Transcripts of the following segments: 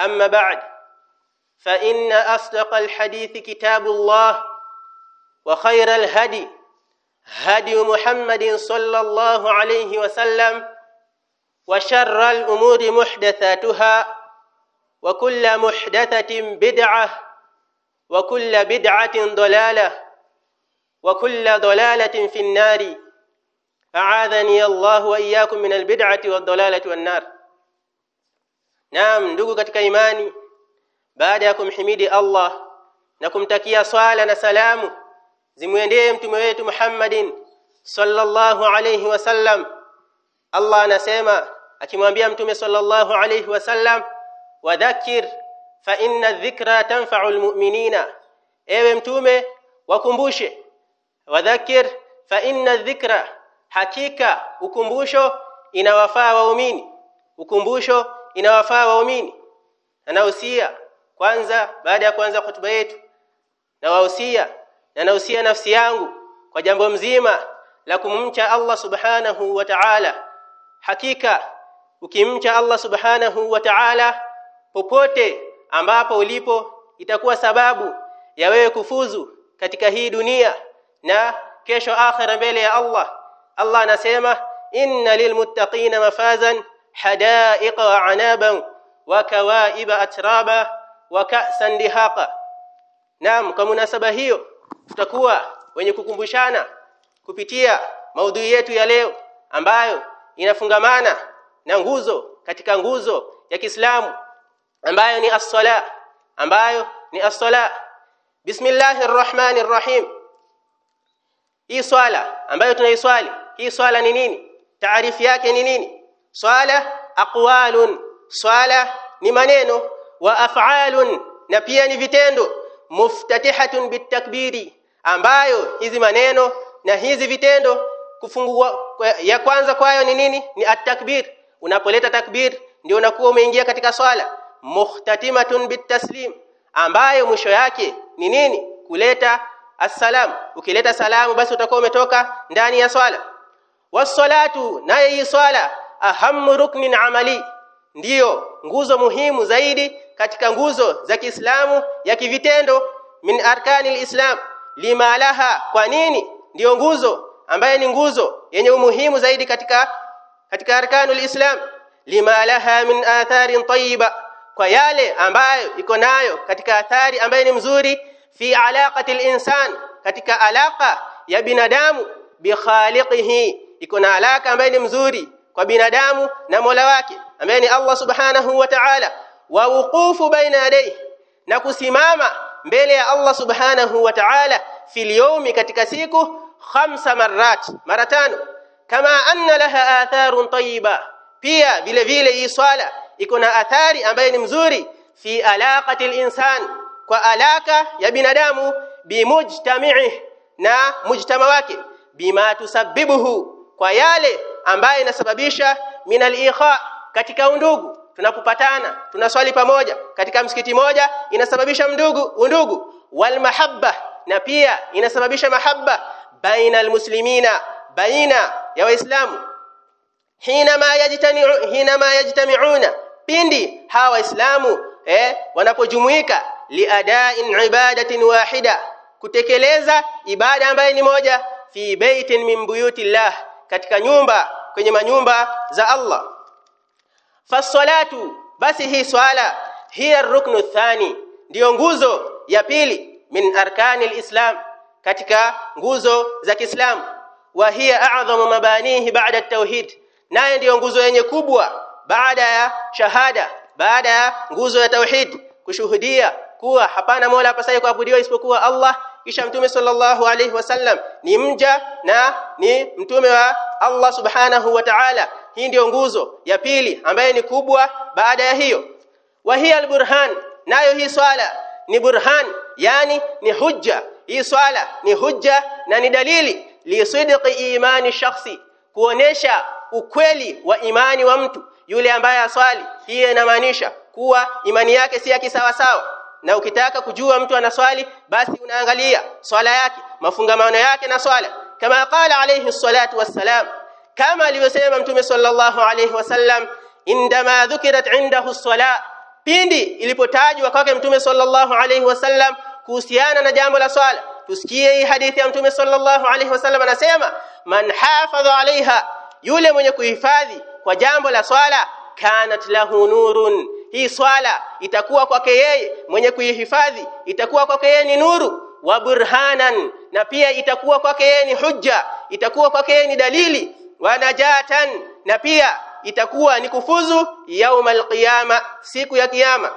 أما بعد فإن أصدق الحديث كتاب الله وخير الهدي هدي محمد صلى الله عليه وسلم وشر الأمور محدثاتها وكل محدثة بدعة وكل بدعة ضلالة وكل ضلالة في النار. أعاذني الله وإياكم من البدعة والضلالة والنار. Naam ndugu katika imani baada ya kumhimidi Allah na kumtakia swala na salamu zimwendee mtume wetu Muhammadin sallallahu alayhi wasallam Allah anasema akimwambia mtume sallallahu alayhi wasallam wadhakir fa inna dhikra tanfa'u almu'minina. Ewe mtume wakumbushe. Wadhakir fa inna dhikra. Hakika ukumbusho inawafaa waumini. Ukumbusho inawafaa waumini? Anahusia kwanza baada ya kuanza hotuba yetu na wahusia na nahusia nafsi yangu kwa jambo mzima la kumcha Allah subhanahu wa ta'ala. Hakika ukimcha Allah subhanahu wa ta'ala popote ambapo ulipo itakuwa sababu ya wewe kufuzu katika hii dunia na kesho akhera mbele ya Allah. Allah anasema inna lilmuttaqina mafazan hadaiqa وعنابا وكوائب اترابا وكاسا دهاقا. نعم kwa munasaba hiyo tutakuwa wenye kukumbushana kupitia maudhui yetu ya leo ambayo inafungamana na nguzo katika nguzo ya Kiislamu ambayo ni as-sala ambayo ni as-sala Bismillahir Rahmanir Rahim Hii swala ambayo tunaiswali hii swala ni nini? Taarifu yake ni nini swala aqwalun. Swala ni maneno. Wa af'alun na pia ni vitendo. Muftatihatun bitakbiri ambayo hizi maneno na hizi vitendo kufungua ya kwanza kwayo ni nini? Ni at-takbir. Unapoleta takbir ndio unakuwa umeingia katika swala. Muhtatimatun bitaslim ambayo mwisho yake ni nini? Kuleta assalam. Ukileta salamu basi utakuwa umetoka ndani ya swala. Wassalatu naye hii swala ahamu rukni amali. Ndiyo nguzo muhimu zaidi katika nguzo za Kiislamu ya kivitendo min arkani islam lima laha kwa nini? Ndiyo nguzo ambaye ni nguzo yenye umuhimu zaidi katika katika arkanul islam lima laha min atharin tayyiba kwa yale ambayo iko nayo katika athari ambaye ni mzuri. Fi alaqati linsan katika alaka ya binadamu. Bi khaliqihi iko na alaka ambaye ni mzuri kwa binadamu na Mola wake. Ambaye ni Allah subhanahu wa ta'ala. Wa wuqufu baina yadayhi. Na kusimama mbele ya Allah subhanahu wa ta'ala fil yawmi katika siku khamsa marrat mara tano. Kama anna laha atharun tayyiba. Pia vile vile hii swala iko na athari ambaye ni mzuri fi alaqati insan kwa alaka ya binadamu bimujtami'i na mujtama wake. Bima tusabbibuhu kwa yale ambayo inasababisha min al-ikha katika undugu. Tunapopatana tunaswali pamoja. Katika msikiti moja inasababisha mdugu undugu. Wal mahabba na pia inasababisha mahabba baina almuslimina baina ya waislamu. Hinama yajtamiu hinama yajtamiuna. Pindi hawa waislamu eh wanapojumuika liada'in ibadatin wahida kutekeleza ibada ambayo ni moja fi baitin min buyutillah katika nyumba kwenye manyumba za Allah. Fasalatu basi hii swala hiya ruknu thani ndiyo nguzo ya pili min arkani alislam katika nguzo za Kiislamu. Wa hiya a'dhamu mabanihi ba'da at-tauhid naye ndiyo nguzo yenye kubwa baada ya shahada baada ya nguzo ya tauhid kushuhudia kuwa hapana mola apasaye kuabudiwa isipokuwa Allah kisha mtume sallallahu alaihi wasallam ni mja na ni mtume wa Allah subhanahu wa ta'ala. Hii ndiyo nguzo ya pili ambaye ni kubwa baada ya hiyo. Wa hiya alburhan nayo hii swala ni burhan yani ni hujja. Hii swala ni hujja na ni dalili li sidqi imani shakhsi kuonesha ukweli wa imani wa mtu. Yule ambaye aswali hii inamaanisha kuwa imani yake si ya kisawa sawa na ukitaka kujua mtu anaswali basi unaangalia swala yake mafungamano yake na swala. Kama qala alayhi salatu wassalam kama alivyosema mtume sallallahu alayhi wasallam indama dhukirat indahu sala pindi ilipotajwa kwake mtume sallallahu alayhi wasallam kuhusiana na jambo la swala tusikie hii hadithi ya mtume sallallahu alayhi wasallam anasema man hafadha alaiha yule mwenye kuhifadhi kwa jambo la swala kanat lahu nurun hii swala itakuwa kwake yeye mwenye kuihifadhi itakuwa kwake yeye ni nuru wa burhanan na pia itakuwa kwake yeye ni hujja itakuwa kwake yeye ni dalili wa najatan na pia itakuwa ni kufuzu yaumal alqiyama siku ya kiyama.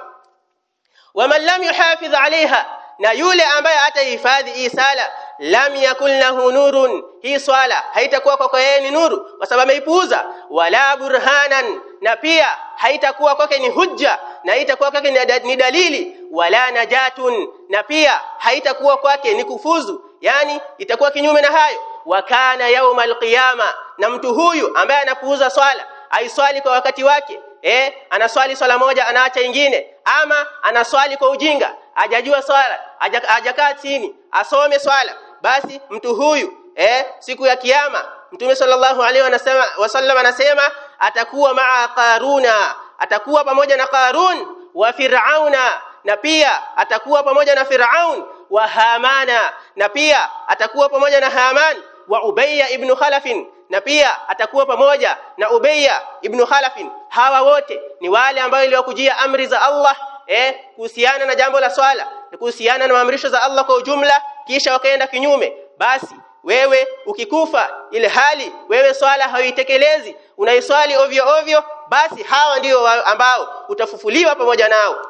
Waman lam yuhafidh alaiha na yule ambaye atahifadhi hii sala lam yakun lahu nurun. Hii swala haitakuwa kwake yeye ni nuru kwa sababu ameipuuza. Wala burhanan. Na pia haitakuwa kwake ni hujja na haitakuwa kwake ni dalili. Wala najatun. Na pia haitakuwa kwake ni kufuzu. Yani itakuwa kinyume na hayo. Wa kana alqiyama, qiyama. Na mtu huyu ambaye anapuuza swala aiswali kwa wakati wake eh anaswali swala moja anaacha ingine. Ama anaswali kwa ujinga hajajua swala hajakaa chini asome swala basi mtu huyu eh siku ya kiyama mtume sallallahu alaihi wasallam anasema atakuwa maa qaruna atakuwa pamoja na qarun wa fir'auna na pia atakuwa pamoja na fir'aun wa hamana na pia atakuwa pamoja na haman wa ubayya ibn khalafin na pia atakuwa pamoja na ubayya ibn khalafin. Hawa wote ni wale ambao iliwakujia amri za Allah eh kuhusiana na jambo la swala kuhusiana na maamrisho za Allah kwa ujumla kisha wakaenda kinyume basi wewe ukikufa ile hali wewe swala hauitekelezi unaiswali ovyo ovyo basi hawa ndio ambao utafufuliwa pamoja nao.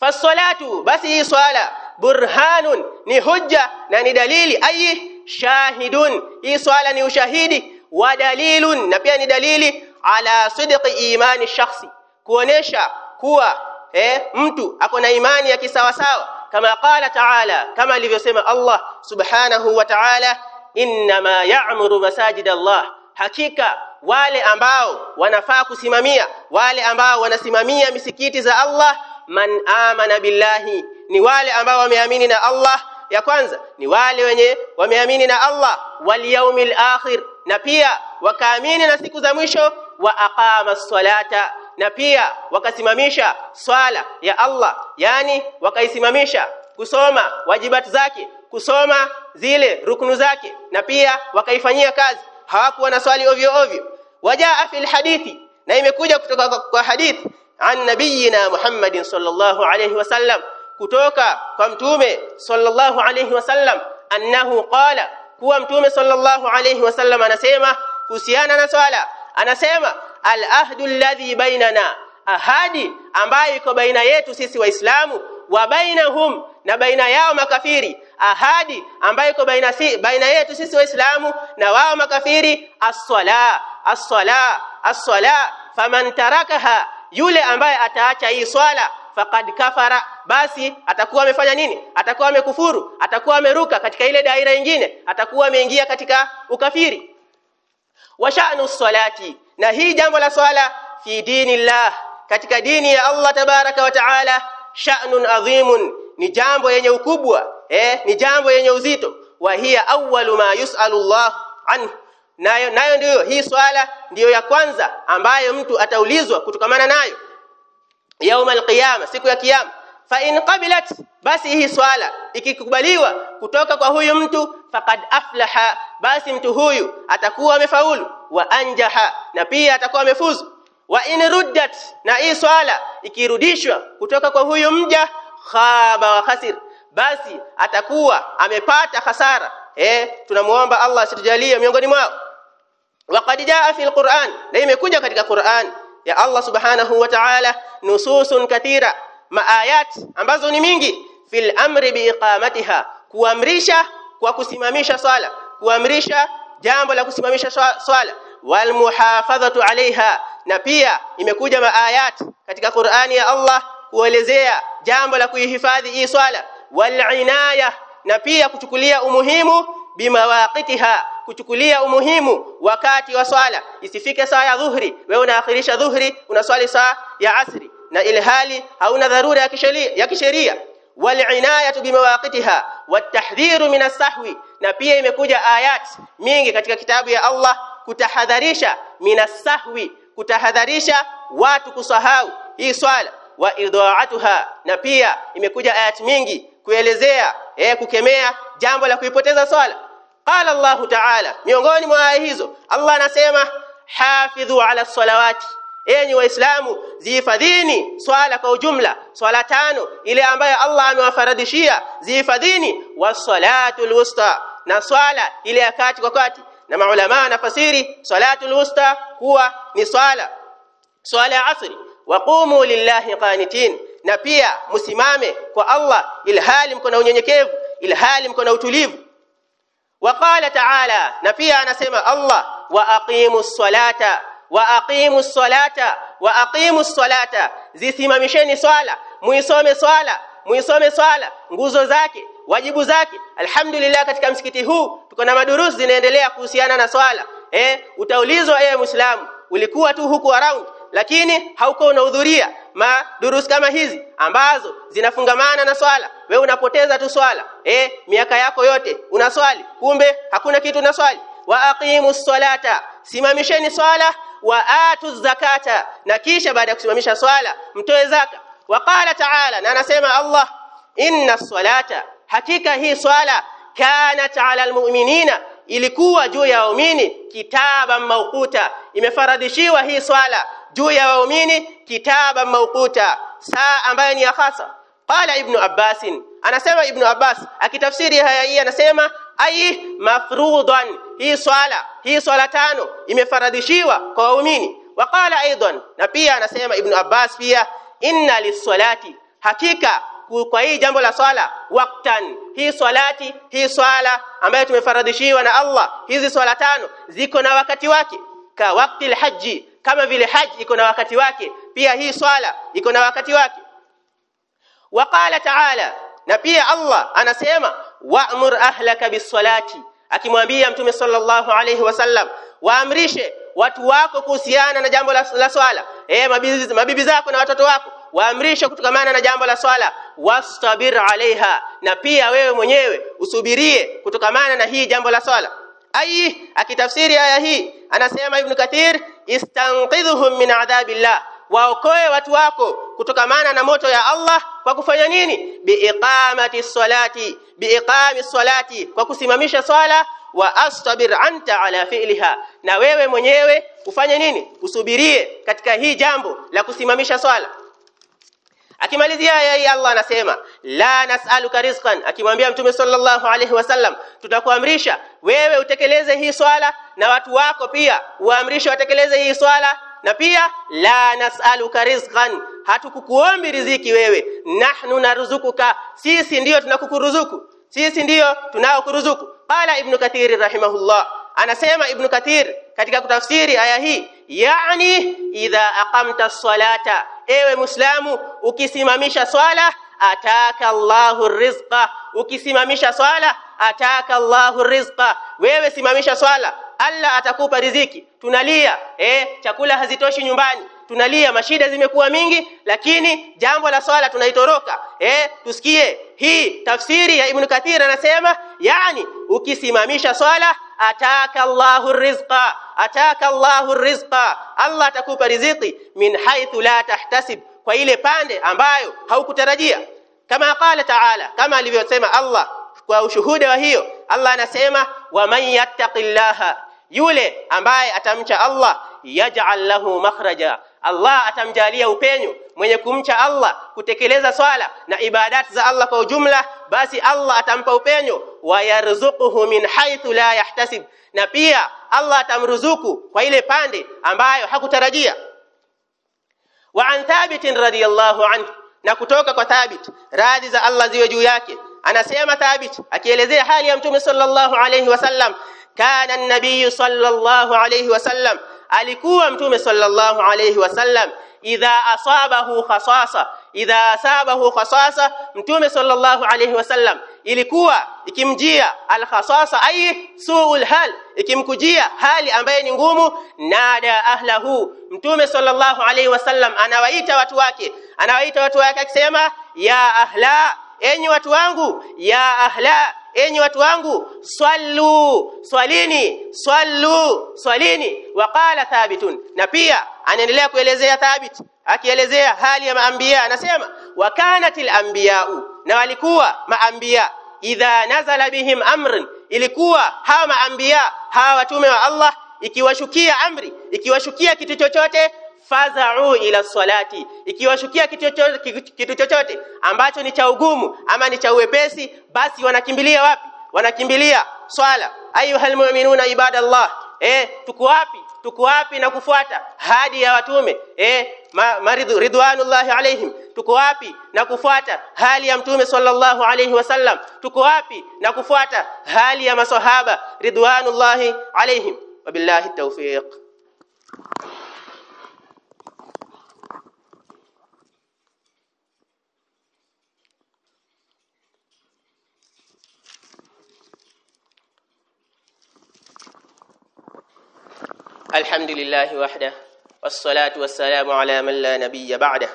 Fasalatu basi hii swala burhanun ni hujja na ni dalili ayi shahidun. Hii swala ni ushahidi wa dalilun na pia ni dalili ala sidqi imani shakhsi kuonesha kuwa eh, mtu ako na imani ya kisawasawa kama qala ta'ala kama alivyosema Allah subhanahu wa ta'ala inma ya'muru masajid Allah hakika wale ambao wanafaa kusimamia wale ambao wanasimamia misikiti za Allah man amana billahi ni wale ambao wameamini na Allah ya kwanza. Ni wale wenye wameamini na Allah wal yaumil akhir. Na pia wakaamini na siku za mwisho wa aqama salata na pia wakasimamisha swala ya Allah yani wakaisimamisha kusoma wajibati zake kusoma zile rukunu zake na pia wakaifanyia kazi. Hawakuwa na swali ovyo ovyo. Wajaa fil hadithi na imekuja kutoka kwa hadithi an nabiyina Muhammadin sallallahu alayhi wasallam kutoka kwa mtume sallallahu alayhi wasallam annahu qala kuwa mtume sallallahu alayhi wasallam anasema kuhusiana na swala anasema al ahdu alladhi bainana ahadi ambayo iko baina yetu sisi waislamu wa bainahum na baina yao makafiri ahadi ambayo iko baina si, baina yetu sisi waislamu na wao makafiri as-sala as-sala as-sala. Faman tarakaha yule ambaye ataacha hii swala faqad kafara basi atakuwa amefanya nini? Atakuwa amekufuru atakuwa ameruka katika ile daira nyingine atakuwa ameingia katika ukafiri. Wa sha'nu salati na hii jambo la swala fi dinillah katika dini ya Allah tabaraka wa taala sha'nun adhimun ni jambo yenye ukubwa eh ni jambo yenye uzito. Wa hiya awwalu ma yus'alu Allah anhu. Nayo nayo ndiyo hii swala ndiyo ya kwanza ambayo mtu ataulizwa kutokamana nayo. Yauma alqiyama siku ya kiyama. Fa in qabilat basi hii swala ikikubaliwa kutoka kwa huyu mtu faqad aflaha basi mtu huyu atakuwa amefaulu wa anjaha na pia atakuwa amefuzu. Wa in ruddat na hii swala ikirudishwa kutoka kwa huyu mja khaba wa khasir basi atakuwa amepata hasara eh tunamuomba Allah asitujalie miongoni mwao. Waqad jaa fi alquran na imekuja katika Qur'an ya Allah subhanahu wa ta'ala nususun kathira maayat ambazo ni mingi fil amri biiqamatiha kuamrisha kwa kusimamisha swala kuamrisha jambo la kusimamisha swala. Wal muhafadhatu alaiha na pia imekuja maayat katika Qur'ani ya Allah kuelezea jambo la kuihifadhi hii swala. Wal inaya. Na pia kuchukulia umuhimu bimawaqitiha. Kuchukulia umuhimu wakati wa swala. Isifike saa ya dhuhri. Wewe unaakhirisha dhuhri unaswali saa ya asri. Na ilhali hauna dharura ya kisheria ya kisheria. Walinayatu bimawaqitiha. Watahdhiru min as-sahwi na pia imekuja ayat mingi katika kitabu ya Allah kutahadharisha minasahwi kutahadharisha watu kusahau hii swala wa idhaatuha. Na pia imekuja ayat mingi kuelezea eh kukemea jambo la kuipoteza swala. Qala Allahu ta'ala miongoni mwa aya hizo Allah anasema hafidhu ala salawati Enyi Waislamu, zihifadhini swala kwa ujumla, swala tano ile ambayo Allah amewafaradishia zihifadhini. Wasalatul wusta, na swala ile ya kati kwa kati, na maulama na fasiri salatul wusta kuwa ni swala swala ya asri. Waqumu lillahi qanitin, na pia msimame kwa Allah ilhali mko na unyenyekevu, ilhali mko na utulivu. Waqala taala, na pia anasema Allah wa aqimu salata wa aqimu salata wa aqimu salata zisimamisheni swala muisome swala muisome swala. Nguzo zake wajibu zake. Alhamdulillah katika msikiti huu tuko na madurusi zinaendelea kuhusiana na swala. Eh utaulizwa ewe muislamu ulikuwa tu huku around lakini hauko unahudhuria madurus kama hizi ambazo zinafungamana na swala. Wewe unapoteza tu swala. Eh miaka yako yote unaswali. Kumbe hakuna kitu unaswali. Wa aqimu salata simamisheni swala wa atu zakata na kisha baada ya kusimamisha swala mtoe zaka waqala ta'ala na anasema Allah inna salata hakika hii swala kanat ala almu'minina ilikuwa juu ya waumini kitaba maukuta, imefaradishiwa hii swala juu ya waumini kitaba maukuta, saa ambayo ni ya hasa. qala ibn abbas anasema Ibnu abbas akitafsiri haya hii anasema ai mafruḍan hii swala hii swala tano imefaradhishiwa kwa waumini. Waqala aidan. Na pia anasema ibn abbas pia inna lis-salati. Hakika kwa hii jambo la swala waktan hii swalati hii swala ambayo tumefaradhishiwa na Allah hizi swala tano ziko na wakati wake. Ka wakati alhaji kama vile haji iko na wakati wake pia hii swala iko na wakati wake. Waqala ta'ala. Na pia Allah anasema wa'mur ahlaka bis-salati. Akimwambia mtume sallallahu alayhi wasallam waamrishe watu wako kuhusiana na jambo la, la swala. Eh mabibi, mabibi zako na watoto wako waamrishe kutokamana na jambo la swala. Wastabir alaiha na pia wewe mwenyewe usubirie kutokamana na hii jambo la swala. Ai akitafsiri aya hii anasema ibn kathir istanqidhuhum min adhabillah. Waokoe watu wako kutokamana na moto ya Allah kwa kufanya nini? Biiqamati salati biiqami salati kwa kusimamisha swala wa astabir anta ala fi'liha. Na wewe mwenyewe ufanye nini? Usubirie katika hii jambo la kusimamisha swala. Akimalizia hii Allah anasema la nas'aluka rizqan. Akimwambia mtume sallallahu alaihi wasallam tutakuamrisha wewe utekeleze hii swala na watu wako pia uamrishe watekeleze hii swala. Na pia la nas'aluka rizqan hatukukuombi riziki wewe. Nahnu naruzukuka, sisi ndiyo tunakukuruzuku. Sisi ndiyo tunaokuruzuku. Qala ibn kathir rahimahullah. Anasema ibn kathir katika kutafsiri aya hii yani idha aqamta salata ewe muislamu ukisimamisha swala ataka Allahu rizqa ukisimamisha swala ataka Allahu rizqa wewe simamisha swala Allah atakupa riziki. Tunalia eh chakula hazitoshi nyumbani. Tunalia mashida zimekuwa mingi lakini jambo la swala tunaitoroka. Eh tusikie hii tafsiri ya Ibn Kathir anasema yani ukisimamisha swala ataka Allahu rizqa ataka Allahu rizqa. Allah atakupa riziki min haithu la tahtasib kwa ile pande ambayo haukutarajia. Kama qala taala kama alivyosema Allah kwa ushuhuda wa hiyo Allah anasema wa man yattaqillaha yule ambaye atamcha Allah yaj'al lahu makhraja. Allah atamjalia upenyo. Mwenye kumcha Allah kutekeleza swala na ibadati za Allah kwa ujumla basi Allah atampa upenyo. Wa yarzuquhu min haythu la yahtasib. Na pia Allah atamruzuku kwa ile pande ambayo hakutarajia. Wa an thabit radiyallahu anhu. Na kutoka kwa thabit radhi za Allah ziwe juu yake. Anasema thabit akielezea hali ya mtume sallallahu alayhi wasallam kana an-nabiy sallallahu alayhi wasallam alikuwa mtume sallallahu alayhi wasallam idha asabahu khasasa. Idha asabahu khasasa mtume sallallahu alayhi wasallam ilikuwa ikimjia al-khasasa ay suul hal. Ikimkujia hali ambaye ni ngumu nada ahlahu. Mtume sallallahu alayhi wasallam anawaita watu wake. Anawaita watu wake akisema ya ahla enyi watu wangu ya ahla enyi watu wangu swallu. Swalini. Swallu. Swalini. Waqala thabitun. Na pia anaendelea kuelezea thabit. Akielezea hali ya maambia anasema wakanatil anbiya'u na walikuwa maambia idha nazala bihim amrun. Ilikuwa hawa maambia hawa watume wa Allah ikiwashukia amri ikiwashukia kitu chochote fadha'u ila salati ikiwashukia kitu chochote kitu chochote ambacho ni cha ugumu ama ni cha uwepesi basi wanakimbilia wapi? Wanakimbilia swala. Ayuhal mu'minuna ibadallah. Eh tuko wapi? Tuko wapi na kufuata hadi ya watume? Eh maridhu ridwanullahi alaihim tuko wapi na kufuata hali ya mtume sallallahu alayhi wasallam tuko wapi na kufuata hali ya maswahaba ridwanullahi alaihim wabillahi tawfiq الحمد لله وحده والصلاة والسلام على من لا نبي بعده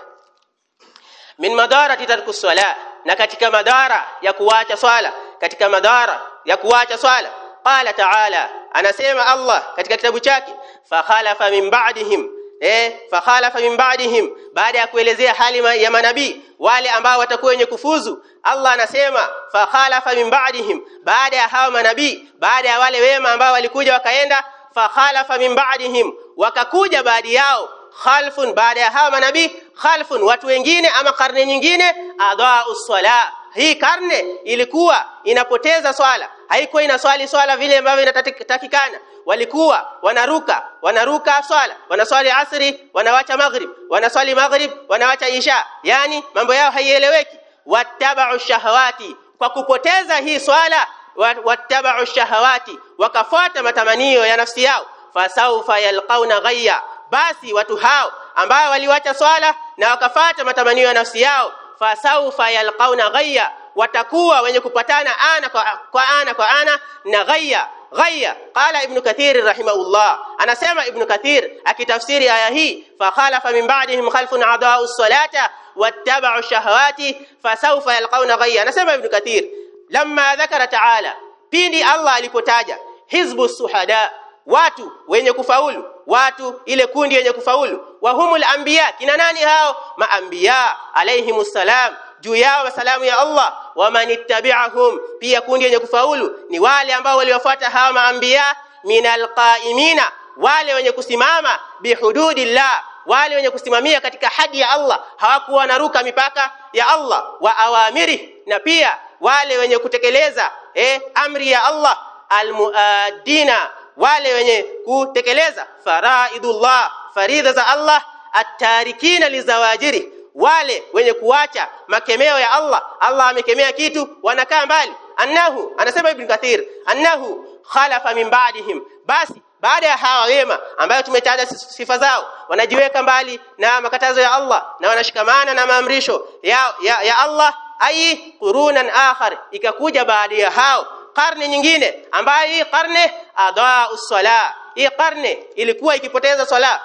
من مدارة ترك الصلاة na katika madhara ya kuacha swala katika madhara ya kuacha swala qala ta'ala anasema Allah katika kitabu chake fa khalafa min ba'dihim eh fa khalafa min ba'dihim baada ya kuelezea hali ya manabii wale ambao watakuwa wenye kufuzu Allah anasema fa khalafa min ba'dihim baada ya hawa manabii baada ya wale wema ambao walikuja wakaenda fakhalafa min ba'dihim wakakuja baadi yao khalfun baada ya hawa manabii khalfun watu wengine ama karne nyingine adhaa'u sala hii karne ilikuwa inapoteza swala haikuwa inaswali swala vile ambavyo inatakikana walikuwa wanaruka wanaruka swala wanaswali asri wanawacha maghrib wanaswali maghrib wanawacha isha. Yani mambo yao haieleweki. Wattaba'u shahawati kwa kupoteza hii swala wattaba'u shahawati wakafuata matamanio ya nafsi yao fasaufa yalqauna ghayya basi watu hao ambao waliwacha swala na wakafuata matamanio ya nafsi yao fasaufa yalqauna ghayya watakuwa wenye kupatana ana kwa, kwa ana kwa ana na ghayya ghayya. Qala ibn kathir rahimahullah anasema ibn kathir akitafsiri aya hii fa khalafa min ba'dihim khalfun adaa'u salata wattaba'u shahawati fasawfa yalqauna ghayya. Anasema ibn kathir lamma dhakara ta'ala pindi Allah alipotaja hizbu suhada watu wenye kufaulu watu ile kundi yenye kufaulu. Wa humul anbiya kina nani hao? Maanbiya alayhimus salam juu yao salamu ya Allah. Wa manittabi'ahum pia kundi yenye kufaulu ni wale ambao waliwafuata hawa maanbiya minal qaimina wale wenye kusimama bihududillah wale wenye kusimamia katika hadi ya Allah. Hawakuwa wanaruka mipaka ya Allah wa awamiri na pia wale wenye kutekeleza eh, amri ya Allah almuadina wale wenye kutekeleza faraidullah faridha za Allah atarikina lizawajiri wale wenye kuacha makemeo ya Allah. Allah amekemea kitu wanakaa mbali. Annahu anasema ibn kathir annahu khalafa min ba'dihim. Basi baada ya hawa wema ambayo tumetaja sifa zao wanajiweka mbali na makatazo ya Allah na wanashikamana na maamrisho ya, ya, ya Allah. Ai qurunan akhar ikakuja baada ya hao karne nyingine ambayo hii karne adaa usala hii karne ilikuwa ikipoteza swala.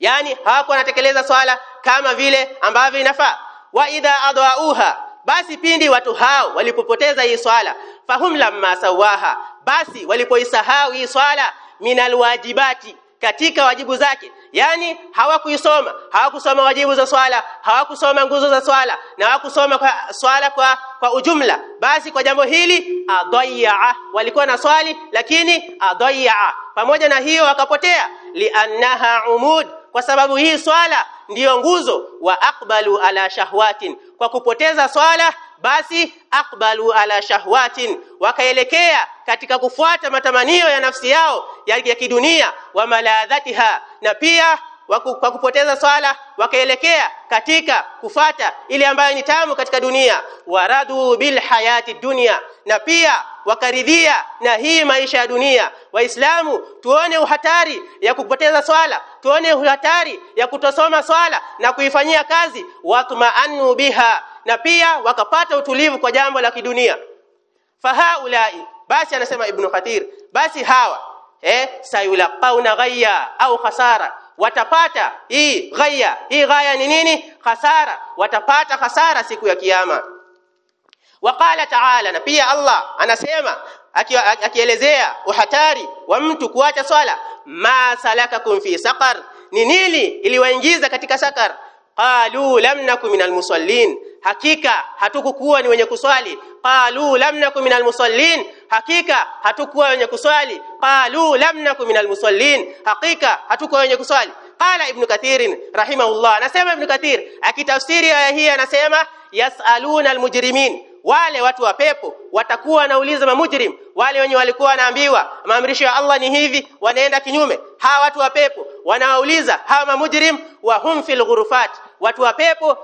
Yani hawakuwa wanatekeleza swala kama vile ambavyo inafaa. Wa idha adauha basi pindi watu hao walipopoteza hii swala fahum lamma sawaha basi walipoisahau hii swala minal wajibati katika wajibu zake. Yani hawakuisoma hawakusoma wajibu za swala hawakusoma nguzo za swala na hawakusoma kwa swala kwa kwa ujumla. Basi kwa jambo hili adayya walikuwa na swali lakini adayya pamoja na hiyo wakapotea. Liannaha umud kwa sababu hii swala ndiyo nguzo wa aqbalu ala shahwatin kwa kupoteza swala basi aqbalu ala shahwatin wakaelekea katika kufuata matamanio ya nafsi yao ya, ya kidunia wa maladhatiha na pia kwa kupoteza swala wakaelekea katika kufata ile ambayo ni tamu katika dunia waradu bil hayati dunia na pia wakaridhia na hii maisha ya dunia. Waislamu tuone uhatari ya kupoteza swala tuone uhatari ya kutosoma swala na kuifanyia kazi watmaannu biha na pia wakapata utulivu kwa jambo la kidunia. Fahaulai basi anasema ibn kathir basi hawa eh sayulaqauna ghayya au khasara watapata hii ghaya hii ghaya ni nini? Khasara. Watapata khasara siku ya kiyama. Waqala ta'ala na pia Allah anasema akielezea uhatari wa mtu kuacha swala ma salakakum fi saqar. Ni nini iliwaingiza katika sakar qalu lam nakum minal musallin. Hakika hatukukuwa ni wenye kuswali. Qalu lam nakum minal musallin. Hakika hatukuwa wenye kuswali. Qalu lam nakum minal musallin. Hakika hatukuwa wenye kuswali. Qala ibn kathir rahimahullah. Anasema ibn kathir akitafsiri aya hii anasema yasaluna almujrimin wale watu wa pepo watakuwa wanauliza mamujrim wale wenye walikuwa wanaambiwa maamrisho ya Allah ni hivi wanaenda kinyume. Hawa watu wa pepo wanawauliza hawa mamujrim wa hum fil ghurufat? Watu wa pepo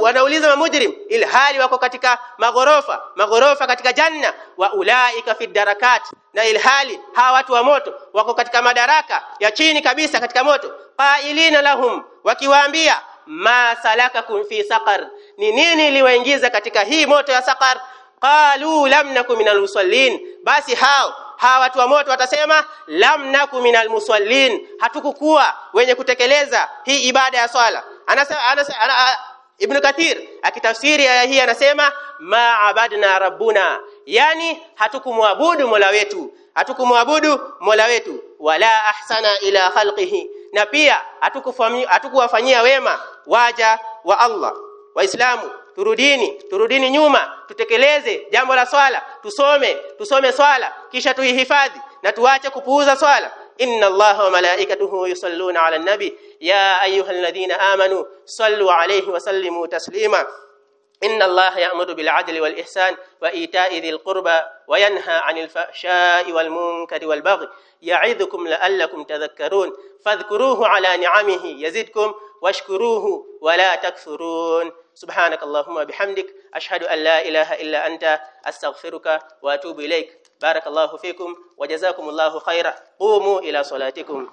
wanauliza mamujrim ilhali wako katika magorofa magorofa katika janna wa ulaika fi darakat? Na ilhali hawa watu wa moto wako katika madaraka ya chini kabisa katika moto qailina lahum wakiwaambia ma salakakum fi saqar ni nini iliwaingiza katika hii moto ya saqar? Qalu lam nakum minal musallin. Basi hao hawa watu wa moto watasema lam nakum minal musallin. Hatukukuwa wenye kutekeleza hii ibada ya swala. Anasema anasema ana, Ibn Kathir akitafsiri aya hii anasema ma abadna rabbuna. Yani hatukumwabudu Mola wetu. Hatukumwabudu Mola wetu. Wala ahsana ila khalqihi. Na pia hatukuwafanyia wema waja wa Allah waislamu turudini turudini nyuma tutekeleze jambo la swala tusome tusome swala kisha tuihifadhi na tuache kupuuza swala inna allaha wa malaikatahu yusalluna ala nabi ya ayyuhalladhina amanu sallu alayhi wa sallimu taslima إن الله يأمر بالعدل والإحسان وإيتاء ذي القربى وينهى عن الفحشاء والمنكر والبغي يعظكم لعلكم تذكرون فاذكروه على نعمه يزدكم واشكروه ولا تكفرون سبحانك اللهم وبحمدك أشهد أن لا إله إلا أنت أستغفرك وأتوب إليك. بارك الله فيكم وجزاكم الله خيرا. قوموا إلى صلاتكم.